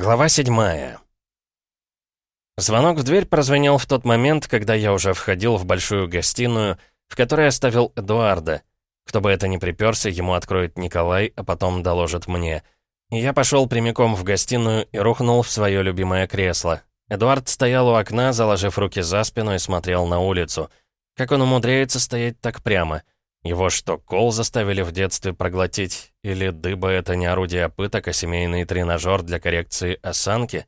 Глава седьмая. Звонок в дверь прозвенел в тот момент, когда я уже входил в большую гостиную, в которой оставил Эдуарда. Кто бы это ни приперся, ему откроет Николай, а потом доложит мне. И я пошел прямиком в гостиную и рухнул в свое любимое кресло. Эдуард стоял у окна, заложив руки за спину и смотрел на улицу. Как он умудряется стоять так прямо — его что, кол заставили в детстве проглотить? Или дыба — это не орудие пыток, а семейный тренажер для коррекции осанки?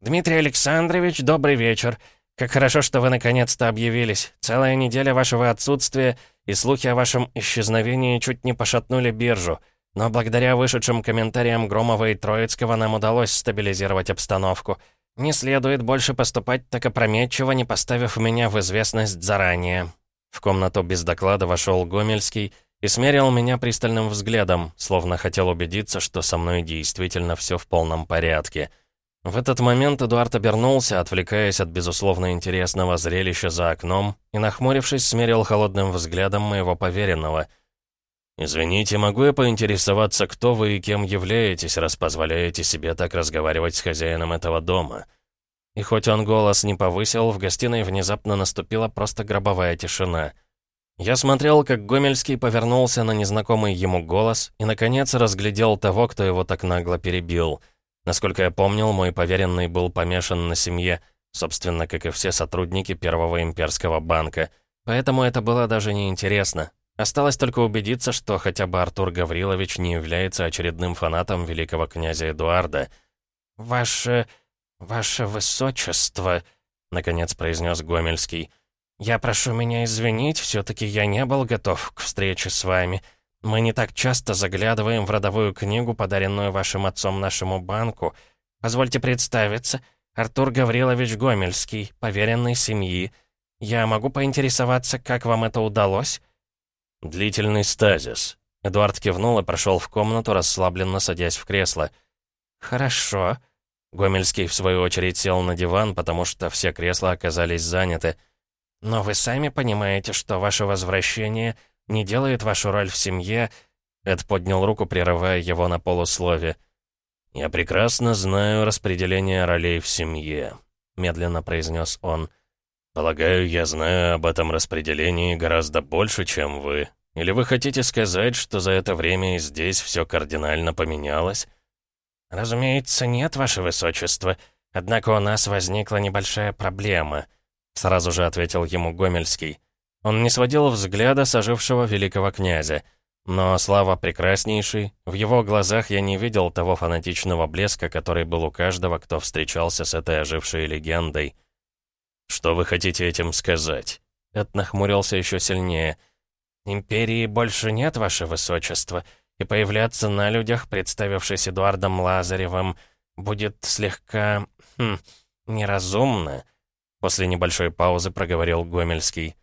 «Дмитрий Александрович, добрый вечер. Как хорошо, что вы наконец-то объявились. Целая неделя вашего отсутствия и слухи о вашем исчезновении чуть не пошатнули биржу. Но благодаря вышедшим комментариям Громова и Троицкого нам удалось стабилизировать обстановку. Не следует больше поступать так опрометчиво, не поставив меня в известность заранее. В комнату без доклада вошел Гомельский и смерил меня пристальным взглядом, словно хотел убедиться, что со мной действительно все в полном порядке. В этот момент Эдуард обернулся, отвлекаясь от безусловно интересного зрелища за окном, и, нахмурившись, смерил холодным взглядом моего поверенного. «Извините, могу я поинтересоваться, кто вы и кем являетесь, раз позволяете себе так разговаривать с хозяином этого дома?» И хоть он голос не повысил, в гостиной внезапно наступила просто гробовая тишина. Я смотрел, как Гомельский повернулся на незнакомый ему голос и, наконец, разглядел того, кто его так нагло перебил. Насколько я помнил, мой поверенный был помешан на семье, собственно, как и все сотрудники Первого имперского банка. Поэтому это было даже неинтересно. Осталось только убедиться, что хотя бы Артур Гаврилович не является очередным фанатом великого князя Эдуарда. «Ваше...» «Ваше высочество», — наконец произнес Гомельский, «я прошу меня извинить, все-таки я не был готов к встрече с вами. Мы не так часто заглядываем в родовую книгу, подаренную вашим отцом нашему банку. Позвольте представиться, Артур Гаврилович Гомельский, поверенный семьи. Я могу поинтересоваться, как вам это удалось?» «Длительный стазис». Эдуард кивнул и прошел в комнату, расслабленно садясь в кресло. «Хорошо», Гомельский, в свою очередь, сел на диван, потому что все кресла оказались заняты. «Но вы сами понимаете, что ваше возвращение не делает вашу роль в семье...» Эд поднял руку, прерывая его на полуслове. «Я прекрасно знаю распределение ролей в семье», — медленно произнес он. «Полагаю, я знаю об этом распределении гораздо больше, чем вы. Или вы хотите сказать, что за это время здесь все кардинально поменялось?» «Разумеется, нет, ваше высочество. Однако у нас возникла небольшая проблема», — сразу же ответил ему Гомельский. Он не сводил взгляда с ожившего великого князя. Но, слава прекраснейший, в его глазах я не видел того фанатичного блеска, который был у каждого, кто встречался с этой ожившей легендой. «Что вы хотите этим сказать?» Эд нахмурился еще сильнее. «Империи больше нет, ваше высочество и появляться на людях, представившись Эдуардом Лазаревым, будет слегка... Хм, неразумно», — после небольшой паузы проговорил Гомельский.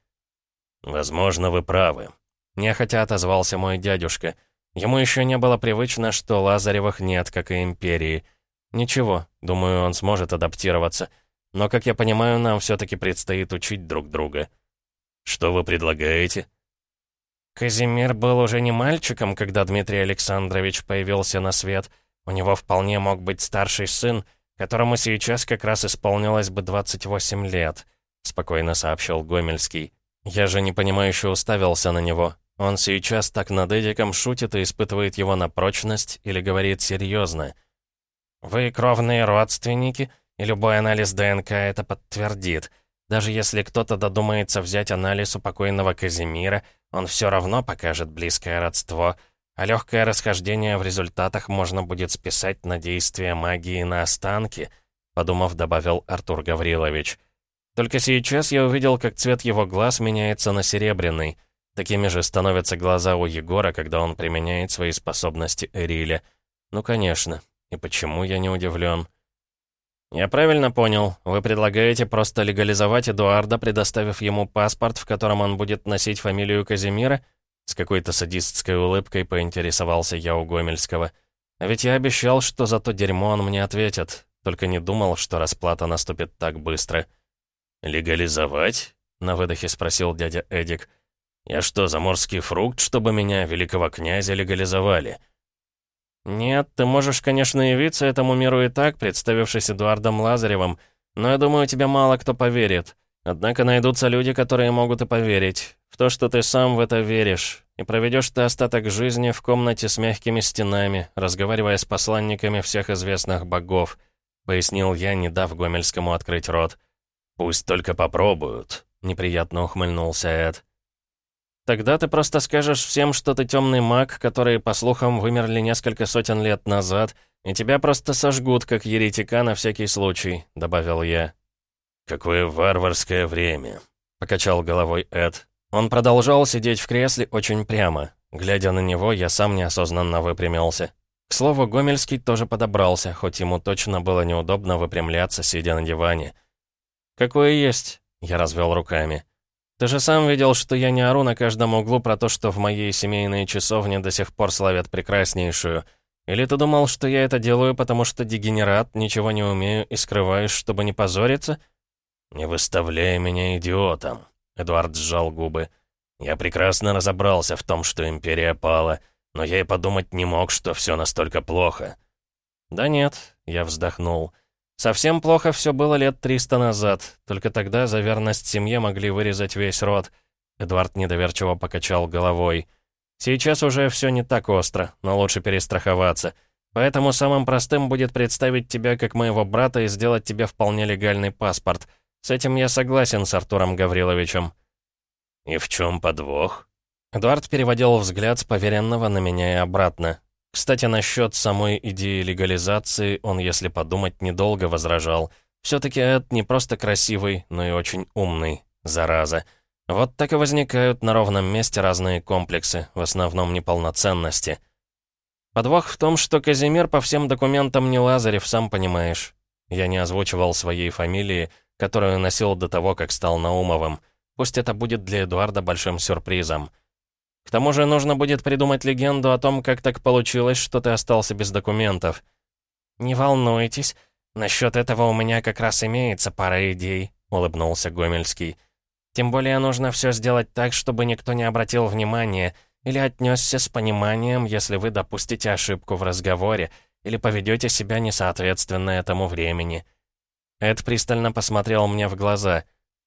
«Возможно, вы правы», — нехотя отозвался мой дядюшка. Ему еще не было привычно, что Лазаревых нет, как и Империи. Ничего, думаю, он сможет адаптироваться. Но, как я понимаю, нам все-таки предстоит учить друг друга. «Что вы предлагаете?» Казимир был уже не мальчиком, когда Дмитрий Александрович появился на свет. У него вполне мог быть старший сын, которому сейчас как раз исполнилось бы 28 лет», — спокойно сообщил Гомельский. «Я же непонимающе уставился на него. Он сейчас так над Эдиком шутит и испытывает его на прочность или говорит серьезно. «Вы кровные родственники, и любой анализ ДНК это подтвердит. Даже если кто-то додумается взять анализ у покойного Казимира, он все равно покажет близкое родство, а легкое расхождение в результатах можно будет списать на действие магии на останки, подумав, добавил Артур Гаврилович. Только сейчас я увидел, как цвет его глаз меняется на серебряный. Такими же становятся глаза у Егора, когда он применяет свои способности Эриля. Ну, конечно. И почему я не удивлен? «Я правильно понял. Вы предлагаете просто легализовать Эдуарда, предоставив ему паспорт, в котором он будет носить фамилию Казимира?» С какой-то садистской улыбкой поинтересовался я у Гомельского. А ведь я обещал, что за то дерьмо он мне ответит. Только не думал, что расплата наступит так быстро. «Легализовать?» — на выдохе спросил дядя Эдик. «Я что, заморский фрукт, чтобы меня, великого князя, легализовали?» «Нет, ты можешь, конечно, явиться этому миру и так, представившись Эдуардом Лазаревым, но я думаю, тебе мало кто поверит. Однако найдутся люди, которые могут и поверить. В то, что ты сам в это веришь. И проведешь ты остаток жизни в комнате с мягкими стенами, разговаривая с посланниками всех известных богов», — пояснил я, не дав Гомельскому открыть рот. «Пусть только попробуют», — неприятно ухмыльнулся Эд. Тогда ты просто скажешь всем, что ты темный маг, которые, по слухам, вымерли несколько сотен лет назад, и тебя просто сожгут, как еретика на всякий случай», — добавил я. «Какое варварское время», — покачал головой Эд. Он продолжал сидеть в кресле очень прямо. Глядя на него, я сам неосознанно выпрямился. К слову, Гомельский тоже подобрался, хоть ему точно было неудобно выпрямляться, сидя на диване. «Какое есть», — я развел руками. Ты же сам видел, что я не ору на каждом углу про то, что в моей семейной часовне до сих пор славят прекраснейшую. Или ты думал, что я это делаю, потому что дегенерат, ничего не умею и скрываешь, чтобы не позориться?» «Не выставляй меня идиотом», — Эдуард сжал губы. «Я прекрасно разобрался в том, что Империя пала, но я и подумать не мог, что все настолько плохо». «Да нет», — я вздохнул. Совсем плохо все было лет триста назад. Только тогда за верность семье могли вырезать весь род. Эдвард недоверчиво покачал головой. Сейчас уже все не так остро, но лучше перестраховаться. Поэтому самым простым будет представить тебя как моего брата и сделать тебе вполне легальный паспорт. С этим я согласен с Артуром Гавриловичем. «И в чем подвох?» Эдуард переводил взгляд с поверенного на меня и обратно. Кстати, насчет самой идеи легализации он, если подумать, недолго возражал. Все-таки Эд не просто красивый, но и очень умный. Зараза. Вот так и возникают на ровном месте разные комплексы, в основном неполноценности. Подвох в том, что Казимир по всем документам не Лазарев, сам понимаешь. Я не озвучивал своей фамилии, которую носил до того, как стал Наумовым. Пусть это будет для Эдуарда большим сюрпризом. К тому же нужно будет придумать легенду о том, как так получилось, что ты остался без документов. «Не волнуйтесь, насчет этого у меня как раз имеется пара идей», — улыбнулся Гомельский. «Тем более нужно все сделать так, чтобы никто не обратил внимания или отнесся с пониманием, если вы допустите ошибку в разговоре или поведете себя несоответственно этому времени». Эд пристально посмотрел мне в глаза.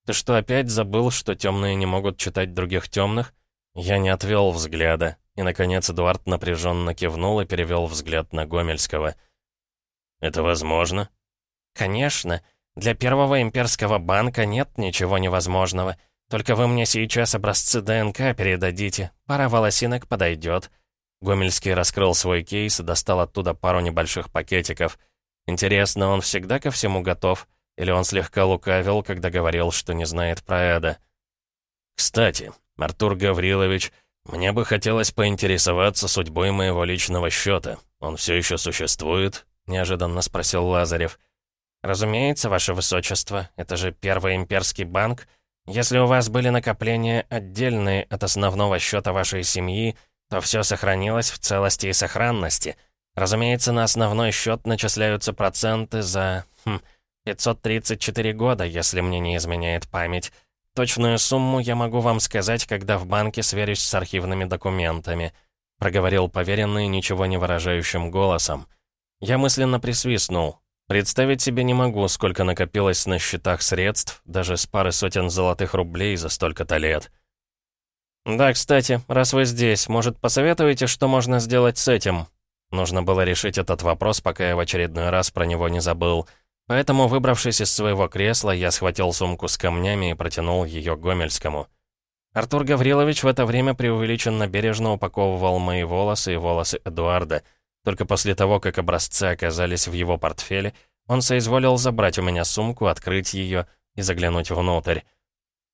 «Ты что, опять забыл, что темные не могут читать других темных?» Я не отвел взгляда, и, наконец, Эдуард напряженно кивнул и перевел взгляд на Гомельского. «Это возможно?» «Конечно. Для первого имперского банка нет ничего невозможного. Только вы мне сейчас образцы ДНК передадите. Пара волосинок подойдет». Гомельский раскрыл свой кейс и достал оттуда пару небольших пакетиков. Интересно, он всегда ко всему готов? Или он слегка лукавил, когда говорил, что не знает про Эда? «Кстати, «Артур Гаврилович, мне бы хотелось поинтересоваться судьбой моего личного счета. Он все еще существует?» — неожиданно спросил Лазарев. «Разумеется, ваше высочество, это же первый имперский банк. Если у вас были накопления отдельные от основного счета вашей семьи, то все сохранилось в целости и сохранности. Разумеется, на основной счет начисляются проценты за... Хм, 534 года, если мне не изменяет память. «Точную сумму я могу вам сказать, когда в банке сверюсь с архивными документами», проговорил поверенный ничего не выражающим голосом. Я мысленно присвистнул. Представить себе не могу, сколько накопилось на счетах средств, даже с пары сотен золотых рублей за столько-то лет. «Да, кстати, раз вы здесь, может, посоветуете, что можно сделать с этим?» Нужно было решить этот вопрос, пока я в очередной раз про него не забыл. Поэтому, выбравшись из своего кресла, я схватил сумку с камнями и протянул ее Гомельскому. Артур Гаврилович в это время преувеличенно бережно упаковывал мои волосы и волосы Эдуарда. Только после того, как образцы оказались в его портфеле, он соизволил забрать у меня сумку, открыть ее и заглянуть внутрь.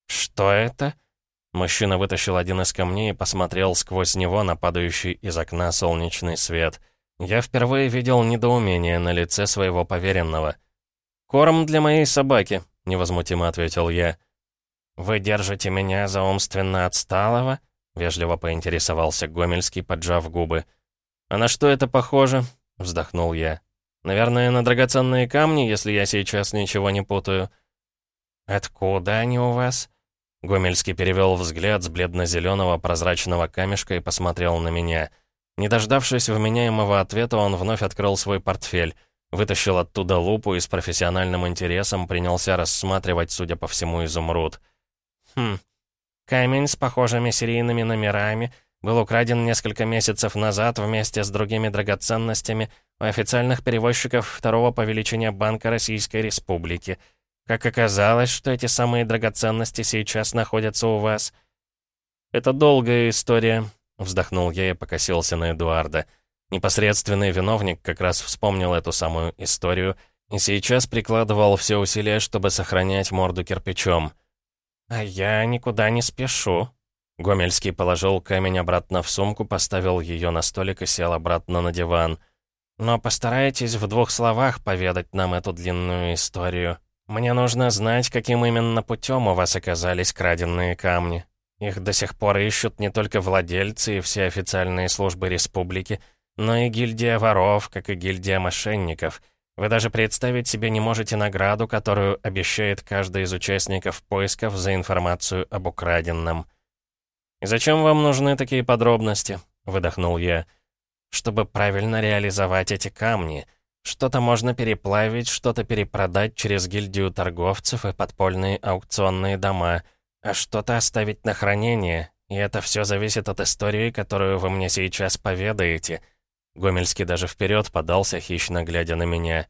«Что это?» Мужчина вытащил один из камней и посмотрел сквозь него на падающий из окна солнечный свет. Я впервые видел недоумение на лице своего поверенного — «Корм для моей собаки», — невозмутимо ответил я. «Вы держите меня за умственно отсталого?» — вежливо поинтересовался Гомельский, поджав губы. «А на что это похоже?» — вздохнул я. «Наверное, на драгоценные камни, если я сейчас ничего не путаю». «Откуда они у вас?» Гомельский перевел взгляд с бледно-зеленого прозрачного камешка и посмотрел на меня. Не дождавшись вменяемого ответа, он вновь открыл свой портфель, вытащил оттуда лупу и с профессиональным интересом принялся рассматривать, судя по всему, изумруд. «Хм, камень с похожими серийными номерами был украден несколько месяцев назад вместе с другими драгоценностями у официальных перевозчиков второго по величине Банка Российской Республики. Как оказалось, что эти самые драгоценности сейчас находятся у вас. Это долгая история, Вздохнул я и покосился на Эдуарда. Непосредственный виновник как раз вспомнил эту самую историю и сейчас прикладывал все усилия, чтобы сохранять морду кирпичом. «А я никуда не спешу». Гомельский положил камень обратно в сумку, поставил ее на столик и сел обратно на диван. «Но постарайтесь в двух словах поведать нам эту длинную историю. Мне нужно знать, каким именно путем у вас оказались краденные камни. Их до сих пор ищут не только владельцы и все официальные службы республики, но и гильдия воров, как и гильдия мошенников. Вы даже представить себе не можете награду, которую обещает каждый из участников поисков за информацию об украденном. «И зачем вам нужны такие подробности?» — выдохнул я. «Чтобы правильно реализовать эти камни. Что-то можно переплавить, что-то перепродать через гильдию торговцев и подпольные аукционные дома» а что-то оставить на хранение, и это все зависит от истории, которую вы мне сейчас поведаете». Гомельский даже вперед подался, хищно глядя на меня.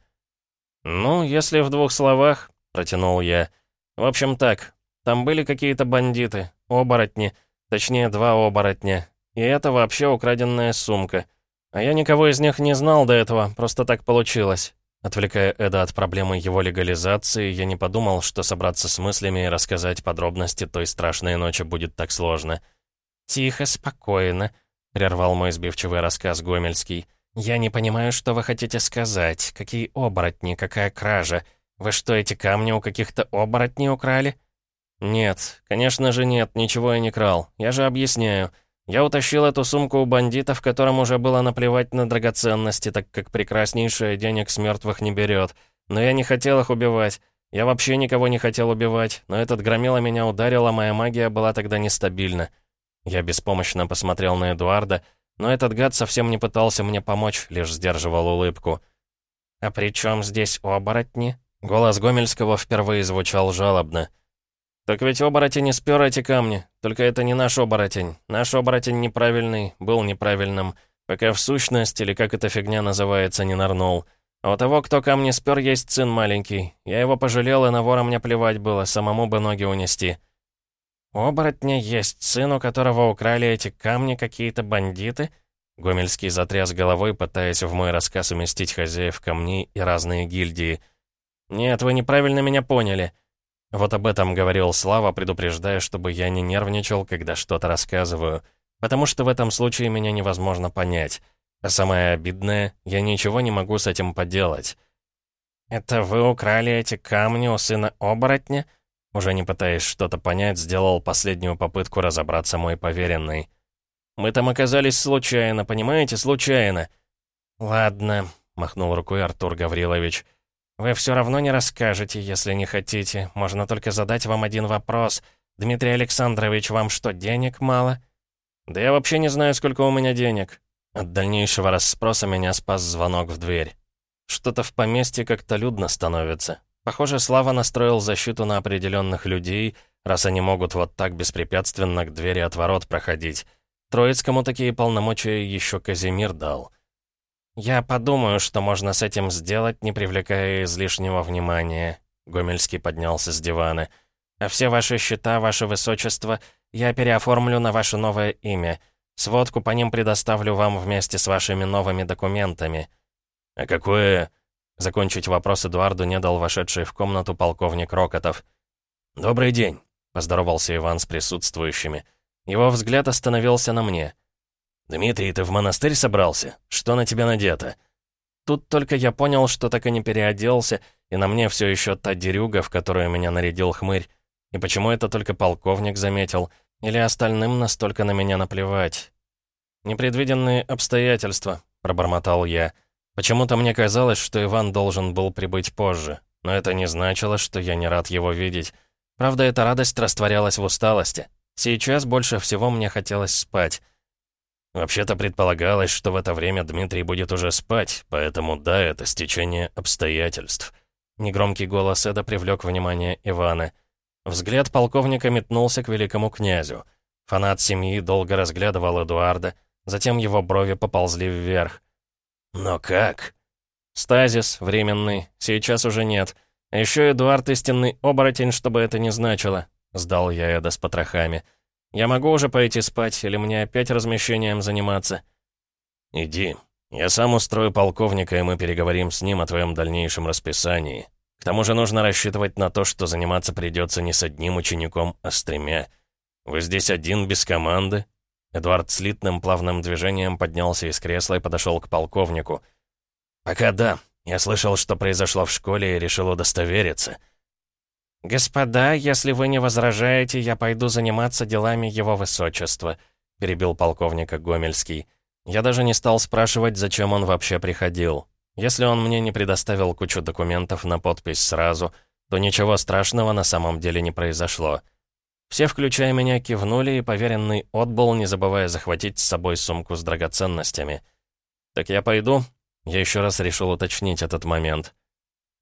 «Ну, если в двух словах», — протянул я. «В общем так, там были какие-то бандиты, оборотни, точнее, два оборотня, и это вообще украденная сумка. А я никого из них не знал до этого, просто так получилось. Отвлекая Эда от проблемы его легализации, я не подумал, что собраться с мыслями и рассказать подробности той страшной ночи будет так сложно. «Тихо, спокойно», — прервал мой сбивчивый рассказ Гомельский. «Я не понимаю, что вы хотите сказать. Какие оборотни, какая кража? Вы что, эти камни у каких-то оборотней украли?» «Нет, конечно же нет, ничего я не крал. Я же объясняю. Я утащил эту сумку у бандита, в котором уже было наплевать на драгоценности, так как прекраснейшая денег с мертвых не берет. Но я не хотел их убивать. Я вообще никого не хотел убивать, но этот громила меня ударил, а моя магия была тогда нестабильна. Я беспомощно посмотрел на Эдуарда, но этот гад совсем не пытался мне помочь, лишь сдерживал улыбку. «А при чем здесь оборотни?» Голос Гомельского впервые звучал жалобно. «Так ведь оборотень спер эти камни. Только это не наш оборотень. Наш оборотень неправильный, был неправильным. Пока в сущность, или как эта фигня называется, не нырнул. А у того, кто камни спер, есть сын маленький. Я его пожалел, и на вора мне плевать было, самому бы ноги унести». «У оборотня есть сын, у которого украли эти камни какие-то бандиты?» Гомельский затряс головой, пытаясь в мой рассказ уместить хозяев камней и разные гильдии. «Нет, вы неправильно меня поняли». Вот об этом говорил Слава, предупреждая, чтобы я не нервничал, когда что-то рассказываю. Потому что в этом случае меня невозможно понять. А самое обидное, я ничего не могу с этим поделать. «Это вы украли эти камни у сына оборотня?» Уже не пытаясь что-то понять, сделал последнюю попытку разобраться мой поверенный. «Мы там оказались случайно, понимаете, случайно». «Ладно», — махнул рукой Артур Гаврилович. «Вы все равно не расскажете, если не хотите. Можно только задать вам один вопрос. Дмитрий Александрович, вам что, денег мало?» «Да я вообще не знаю, сколько у меня денег». От дальнейшего расспроса меня спас звонок в дверь. Что-то в поместье как-то людно становится. Похоже, Слава настроил защиту на определенных людей, раз они могут вот так беспрепятственно к двери от ворот проходить. Троицкому такие полномочия еще Казимир дал. «Я подумаю, что можно с этим сделать, не привлекая излишнего внимания», — Гомельский поднялся с дивана. «А все ваши счета, ваше высочество, я переоформлю на ваше новое имя. Сводку по ним предоставлю вам вместе с вашими новыми документами». «А какое...» Закончить вопрос Эдуарду не дал вошедший в комнату полковник Рокотов. «Добрый день», — поздоровался Иван с присутствующими. Его взгляд остановился на мне — «Дмитрий, ты в монастырь собрался? Что на тебя надето?» Тут только я понял, что так и не переоделся, и на мне все еще та дерюга, в которую меня нарядил хмырь. И почему это только полковник заметил? Или остальным настолько на меня наплевать? «Непредвиденные обстоятельства», — пробормотал я. Почему-то мне казалось, что Иван должен был прибыть позже, но это не значило, что я не рад его видеть. Правда, эта радость растворялась в усталости. Сейчас больше всего мне хотелось спать. Вообще-то предполагалось, что в это время Дмитрий будет уже спать, поэтому да, это стечение обстоятельств». Негромкий голос Эда привлек внимание Ивана. Взгляд полковника метнулся к великому князю. Фанат семьи долго разглядывал Эдуарда, затем его брови поползли вверх. «Но как?» «Стазис, временный, сейчас уже нет. А еще Эдуард истинный оборотень, чтобы это не значило», — сдал я Эда с потрохами. «Я могу уже пойти спать, или мне опять размещением заниматься?» «Иди. Я сам устрою полковника, и мы переговорим с ним о твоем дальнейшем расписании. К тому же нужно рассчитывать на то, что заниматься придется не с одним учеником, а с тремя. Вы здесь один, без команды?» Эдуард слитным плавным движением поднялся из кресла и подошел к полковнику. «Пока да. Я слышал, что произошло в школе и решил удостовериться». «Господа, если вы не возражаете, я пойду заниматься делами его высочества», — перебил полковника Гомельский. Я даже не стал спрашивать, зачем он вообще приходил. Если он мне не предоставил кучу документов на подпись сразу, то ничего страшного на самом деле не произошло. Все, включая меня, кивнули, и поверенный отбыл, не забывая захватить с собой сумку с драгоценностями. «Так я пойду?» Я еще раз решил уточнить этот момент.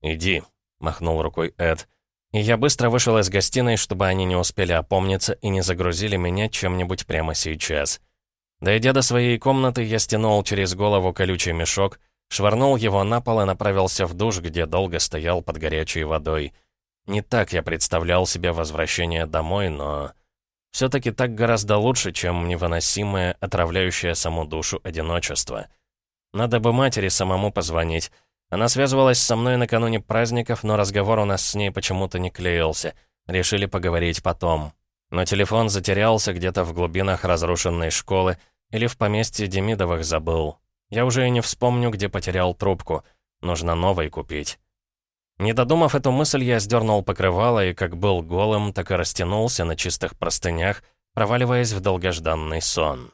«Иди», — махнул рукой Эд. И я быстро вышел из гостиной, чтобы они не успели опомниться и не загрузили меня чем-нибудь прямо сейчас. Дойдя до своей комнаты, я стянул через голову колючий мешок — Швырнул его на пол и направился в душ, где долго стоял под горячей водой. Не так я представлял себе возвращение домой, но... Все-таки так гораздо лучше, чем невыносимое, отравляющее саму душу одиночество. Надо бы матери самому позвонить. Она связывалась со мной накануне праздников, но разговор у нас с ней почему-то не клеился. Решили поговорить потом. Но телефон затерялся где-то в глубинах разрушенной школы или в поместье Демидовых забыл. Я уже и не вспомню, где потерял трубку. Нужно новой купить. Не додумав эту мысль, я сдернул покрывало и как был голым, так и растянулся на чистых простынях, проваливаясь в долгожданный сон.